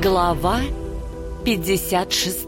Глава 56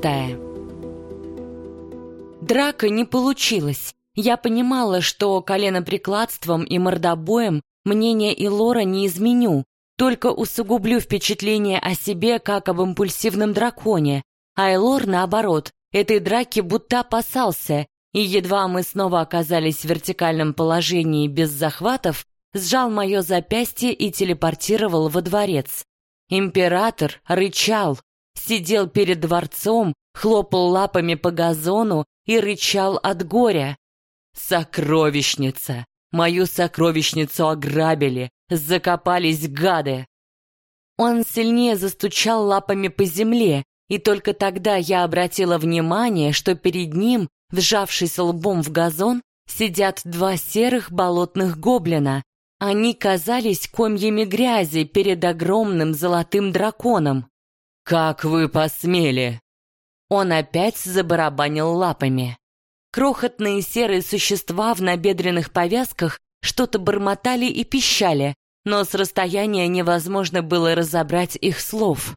Драка не получилась. Я понимала, что коленоприкладством и мордобоем мнение Илора не изменю, только усугублю впечатление о себе как об импульсивном драконе, а Элор, наоборот, этой драки будто опасался, и едва мы снова оказались в вертикальном положении без захватов, сжал мое запястье и телепортировал во дворец. Император рычал, сидел перед дворцом, хлопал лапами по газону и рычал от горя. «Сокровищница! Мою сокровищницу ограбили! Закопались гады!» Он сильнее застучал лапами по земле, и только тогда я обратила внимание, что перед ним, вжавшись лбом в газон, сидят два серых болотных гоблина, они казались комьями грязи перед огромным золотым драконом. «Как вы посмели!» Он опять забарабанил лапами. Крохотные серые существа в набедренных повязках что-то бормотали и пищали, но с расстояния невозможно было разобрать их слов.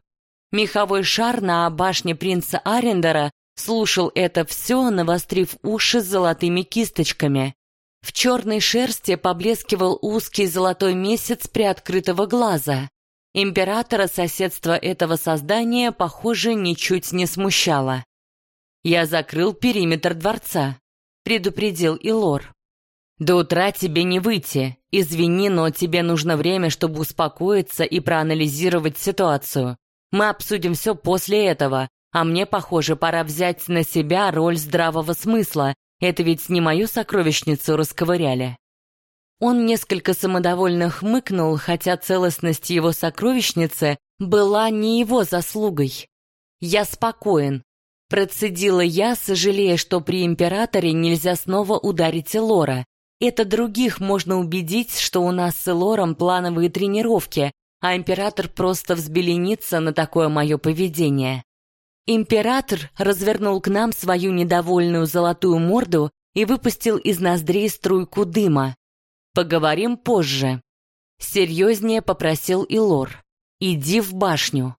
Меховой шар на башне принца Арендера слушал это все, навострив уши золотыми кисточками. В черной шерсти поблескивал узкий золотой месяц приоткрытого глаза. Императора соседство этого создания, похоже, ничуть не смущало. «Я закрыл периметр дворца», — предупредил Илор. «До утра тебе не выйти. Извини, но тебе нужно время, чтобы успокоиться и проанализировать ситуацию. Мы обсудим все после этого, а мне, похоже, пора взять на себя роль здравого смысла это ведь не мою сокровищницу расковыряли. Он несколько самодовольно хмыкнул, хотя целостность его сокровищницы была не его заслугой. «Я спокоен», — процедила я, сожалея, что при императоре нельзя снова ударить Элора. Это других можно убедить, что у нас с Элором плановые тренировки, а император просто взбеленится на такое мое поведение. Император развернул к нам свою недовольную золотую морду и выпустил из ноздрей струйку дыма. «Поговорим позже». Серьезнее попросил Илор. «Иди в башню».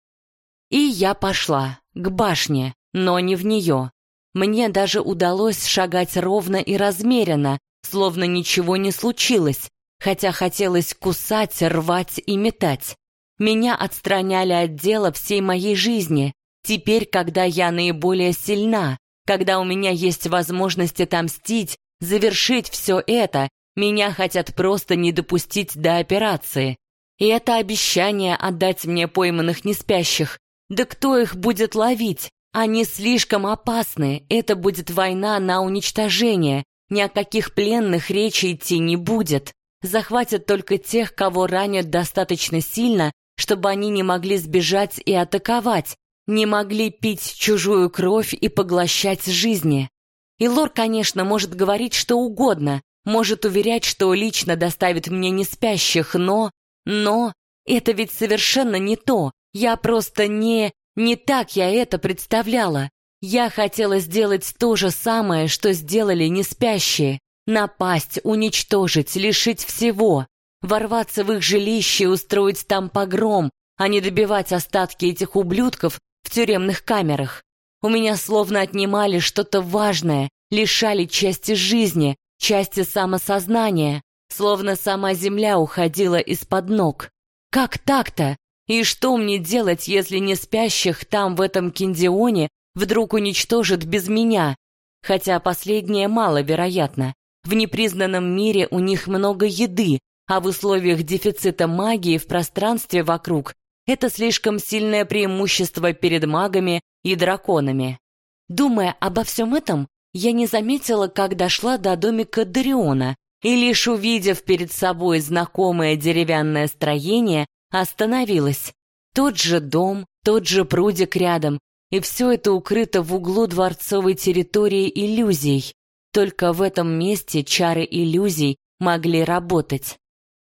И я пошла, к башне, но не в нее. Мне даже удалось шагать ровно и размеренно, словно ничего не случилось, хотя хотелось кусать, рвать и метать. Меня отстраняли от дела всей моей жизни, Теперь, когда я наиболее сильна, когда у меня есть возможность отомстить, завершить все это, меня хотят просто не допустить до операции. И это обещание отдать мне пойманных неспящих. Да кто их будет ловить? Они слишком опасны, это будет война на уничтожение. Ни о каких пленных речи идти не будет. Захватят только тех, кого ранят достаточно сильно, чтобы они не могли сбежать и атаковать, не могли пить чужую кровь и поглощать жизни. И Лор, конечно, может говорить что угодно, может уверять, что лично доставит мне не спящих, но... Но... Это ведь совершенно не то. Я просто не... Не так я это представляла. Я хотела сделать то же самое, что сделали не спящие. Напасть, уничтожить, лишить всего. Ворваться в их жилище и устроить там погром, а не добивать остатки этих ублюдков в тюремных камерах. У меня словно отнимали что-то важное, лишали части жизни, части самосознания, словно сама земля уходила из-под ног. Как так-то? И что мне делать, если не спящих там, в этом киндионе, вдруг уничтожат без меня? Хотя последнее маловероятно. В непризнанном мире у них много еды, а в условиях дефицита магии в пространстве вокруг это слишком сильное преимущество перед магами и драконами. Думая обо всем этом, я не заметила, как дошла до домика Дариона, и лишь увидев перед собой знакомое деревянное строение, остановилась. Тот же дом, тот же прудик рядом, и все это укрыто в углу дворцовой территории иллюзий. Только в этом месте чары иллюзий могли работать.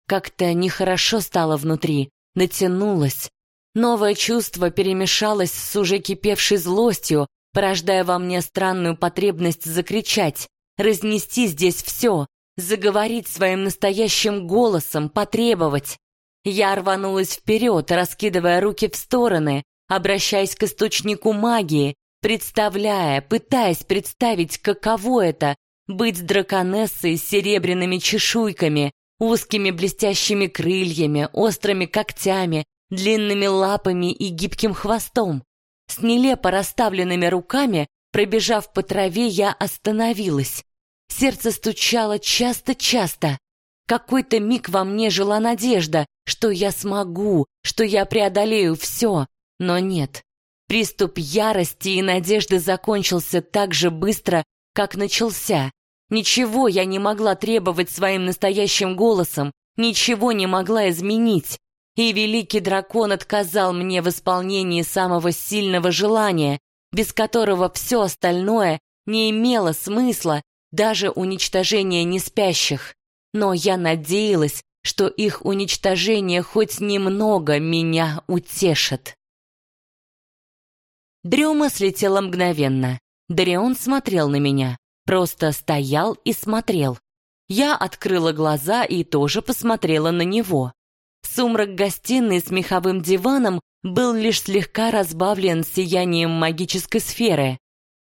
Как-то нехорошо стало внутри, натянулась. Новое чувство перемешалось с уже кипевшей злостью, порождая во мне странную потребность закричать, разнести здесь все, заговорить своим настоящим голосом, потребовать. Я рванулась вперед, раскидывая руки в стороны, обращаясь к источнику магии, представляя, пытаясь представить, каково это — быть драконессой с серебряными чешуйками, узкими блестящими крыльями, острыми когтями, длинными лапами и гибким хвостом. С нелепо расставленными руками, пробежав по траве, я остановилась. Сердце стучало часто-часто. Какой-то миг во мне жила надежда, что я смогу, что я преодолею все. Но нет. Приступ ярости и надежды закончился так же быстро, как начался. Ничего я не могла требовать своим настоящим голосом, ничего не могла изменить. И великий дракон отказал мне в исполнении самого сильного желания, без которого все остальное не имело смысла даже уничтожение неспящих. Но я надеялась, что их уничтожение хоть немного меня утешит. Дрема слетела мгновенно. Дарион смотрел на меня, просто стоял и смотрел. Я открыла глаза и тоже посмотрела на него. Сумрак гостиной с меховым диваном был лишь слегка разбавлен сиянием магической сферы.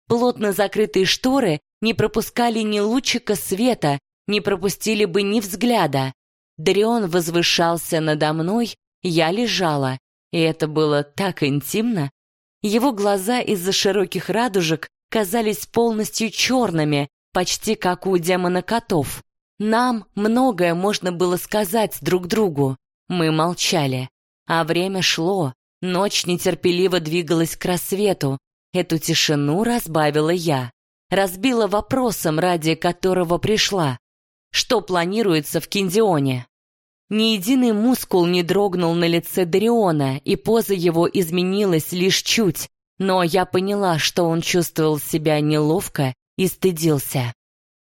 Плотно закрытые шторы не пропускали ни лучика света, не пропустили бы ни взгляда. Дарион возвышался надо мной, я лежала, и это было так интимно. Его глаза из-за широких радужек казались полностью черными, почти как у демона котов. Нам многое можно было сказать друг другу. Мы молчали. А время шло, ночь нетерпеливо двигалась к рассвету. Эту тишину разбавила я. Разбила вопросом, ради которого пришла. Что планируется в Киндионе? Ни единый мускул не дрогнул на лице Дариона, и поза его изменилась лишь чуть, но я поняла, что он чувствовал себя неловко и стыдился.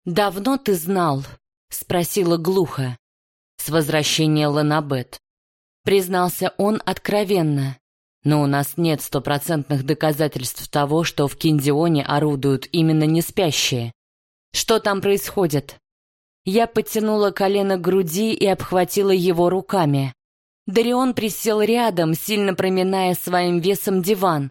«Давно ты знал?» — спросила глухо. «С возвращения Ланабет». Признался он откровенно. Но у нас нет стопроцентных доказательств того, что в Киндионе орудуют именно неспящие. Что там происходит? Я подтянула колено к груди и обхватила его руками. Дарион присел рядом, сильно проминая своим весом диван.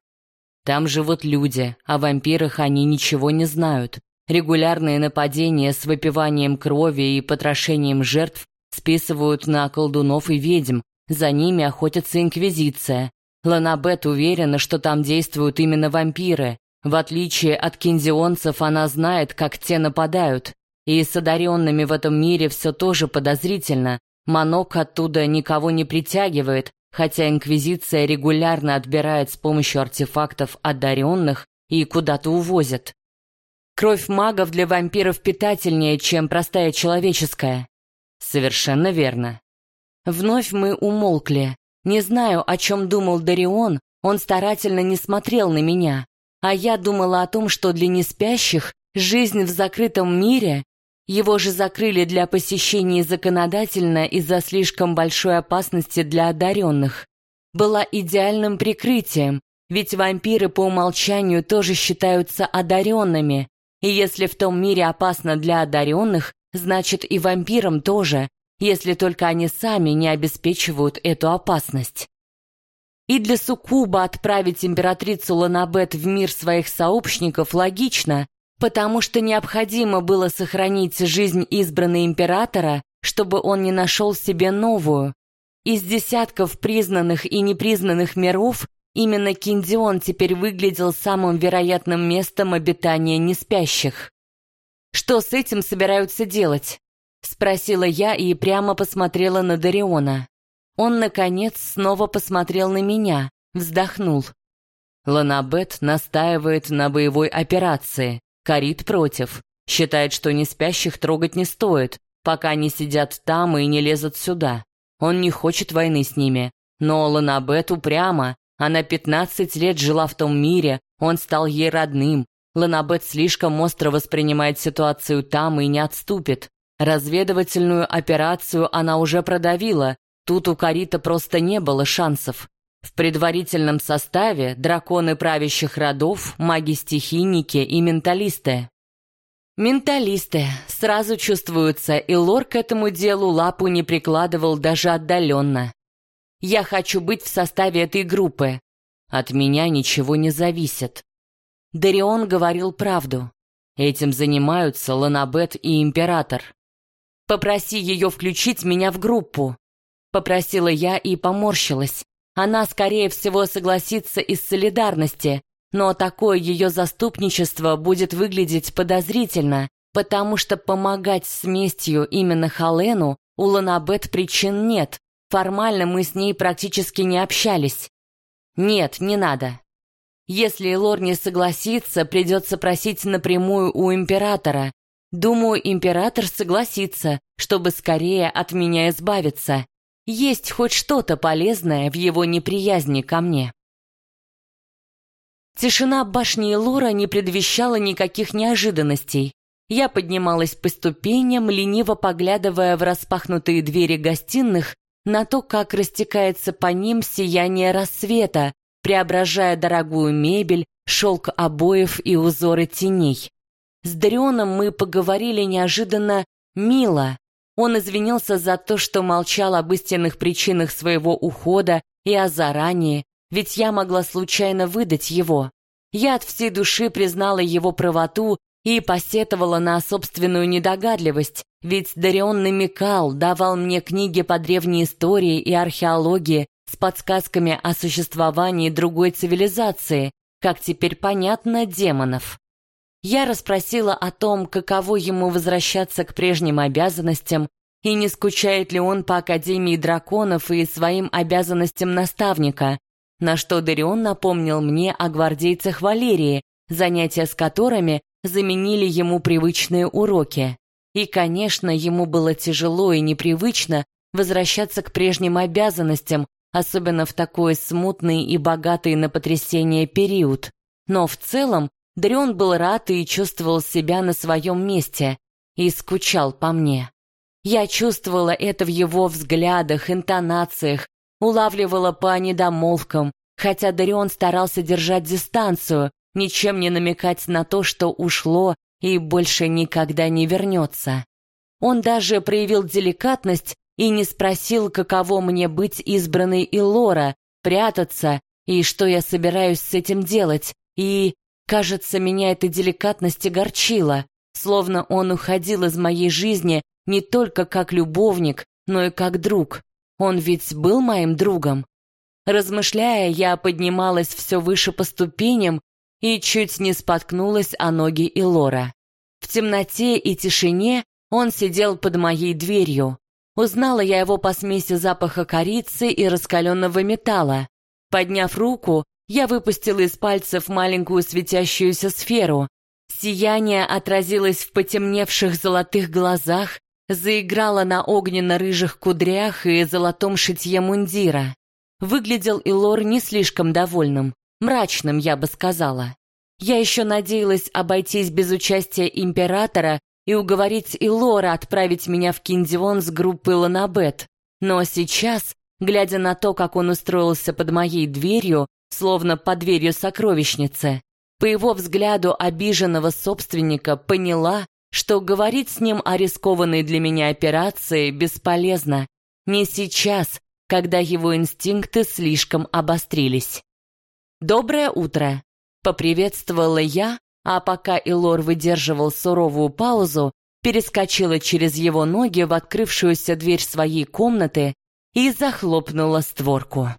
Там живут люди, о вампирах они ничего не знают. Регулярные нападения с выпиванием крови и потрошением жертв списывают на колдунов и ведьм, за ними охотится Инквизиция. Ланабет уверена, что там действуют именно вампиры. В отличие от кинзионцев, она знает, как те нападают. И с одаренными в этом мире все тоже подозрительно. Манок оттуда никого не притягивает, хотя Инквизиция регулярно отбирает с помощью артефактов одаренных и куда-то увозит. Кровь магов для вампиров питательнее, чем простая человеческая. Совершенно верно. Вновь мы умолкли. Не знаю, о чем думал Дарион, он старательно не смотрел на меня. А я думала о том, что для неспящих жизнь в закрытом мире его же закрыли для посещений законодательно из-за слишком большой опасности для одаренных. Была идеальным прикрытием, ведь вампиры по умолчанию тоже считаются одаренными. И если в том мире опасно для одаренных, значит и вампирам тоже, если только они сами не обеспечивают эту опасность. И для Суккуба отправить императрицу Ланабет в мир своих сообщников логично, потому что необходимо было сохранить жизнь избранной императора, чтобы он не нашел себе новую. Из десятков признанных и непризнанных миров именно Киндион теперь выглядел самым вероятным местом обитания неспящих. «Что с этим собираются делать?» — спросила я и прямо посмотрела на Дариона. Он, наконец, снова посмотрел на меня, вздохнул. Ланабет настаивает на боевой операции. Карит против. Считает, что неспящих трогать не стоит, пока они сидят там и не лезут сюда. Он не хочет войны с ними. Но Ланабет упряма. Она 15 лет жила в том мире, он стал ей родным. Ланабет слишком остро воспринимает ситуацию там и не отступит. Разведывательную операцию она уже продавила. Тут у Карита просто не было шансов. В предварительном составе драконы правящих родов, маги-стихийники и менталисты. Менталисты сразу чувствуются, и Лор к этому делу лапу не прикладывал даже отдаленно. Я хочу быть в составе этой группы. От меня ничего не зависит. Дарион говорил правду. Этим занимаются Ланабет и Император. Попроси ее включить меня в группу. Попросила я и поморщилась. Она, скорее всего, согласится из солидарности, но такое ее заступничество будет выглядеть подозрительно, потому что помогать с местью именно Халену у Ланабет причин нет. Формально мы с ней практически не общались. Нет, не надо. Если Лор не согласится, придется просить напрямую у императора. Думаю, император согласится, чтобы скорее от меня избавиться. Есть хоть что-то полезное в его неприязни ко мне. Тишина башни Лора не предвещала никаких неожиданностей. Я поднималась по ступеням, лениво поглядывая в распахнутые двери гостиных на то, как растекается по ним сияние рассвета, преображая дорогую мебель, шелк обоев и узоры теней. С Дарионом мы поговорили неожиданно мило. Он извинился за то, что молчал об истинных причинах своего ухода и о заранее, ведь я могла случайно выдать его. Я от всей души признала его правоту и посетовала на собственную недогадливость, ведь Дарион намекал, давал мне книги по древней истории и археологии с подсказками о существовании другой цивилизации, как теперь понятно, демонов. Я расспросила о том, каково ему возвращаться к прежним обязанностям и не скучает ли он по Академии драконов и своим обязанностям наставника, на что Дарион напомнил мне о гвардейцах Валерии, занятия с которыми заменили ему привычные уроки. И, конечно, ему было тяжело и непривычно возвращаться к прежним обязанностям, особенно в такой смутный и богатый на потрясение период. Но в целом Дарион был рад и чувствовал себя на своем месте, и скучал по мне. Я чувствовала это в его взглядах, интонациях, улавливала по недомолвкам, хотя Дарион старался держать дистанцию, ничем не намекать на то, что ушло и больше никогда не вернется. Он даже проявил деликатность и не спросил, каково мне быть избранной Илора, прятаться и что я собираюсь с этим делать, и, кажется, меня эта деликатность огорчила, словно он уходил из моей жизни не только как любовник, но и как друг. Он ведь был моим другом. Размышляя, я поднималась все выше по ступеням и чуть не споткнулась о ноги Илора. В темноте и тишине он сидел под моей дверью. Узнала я его по смеси запаха корицы и раскаленного металла. Подняв руку, я выпустила из пальцев маленькую светящуюся сферу. Сияние отразилось в потемневших золотых глазах, заиграло на огненно-рыжих кудрях и золотом шитье мундира. Выглядел Илор не слишком довольным, мрачным, я бы сказала. Я еще надеялась обойтись без участия императора и уговорить Илора отправить меня в Киндион с группой Ланабет. Но сейчас, глядя на то, как он устроился под моей дверью, словно под дверью сокровищницы, по его взгляду обиженного собственника поняла, что говорить с ним о рискованной для меня операции бесполезно. Не сейчас, когда его инстинкты слишком обострились. «Доброе утро!» — поприветствовала я, а пока Илор выдерживал суровую паузу, перескочила через его ноги в открывшуюся дверь своей комнаты и захлопнула створку.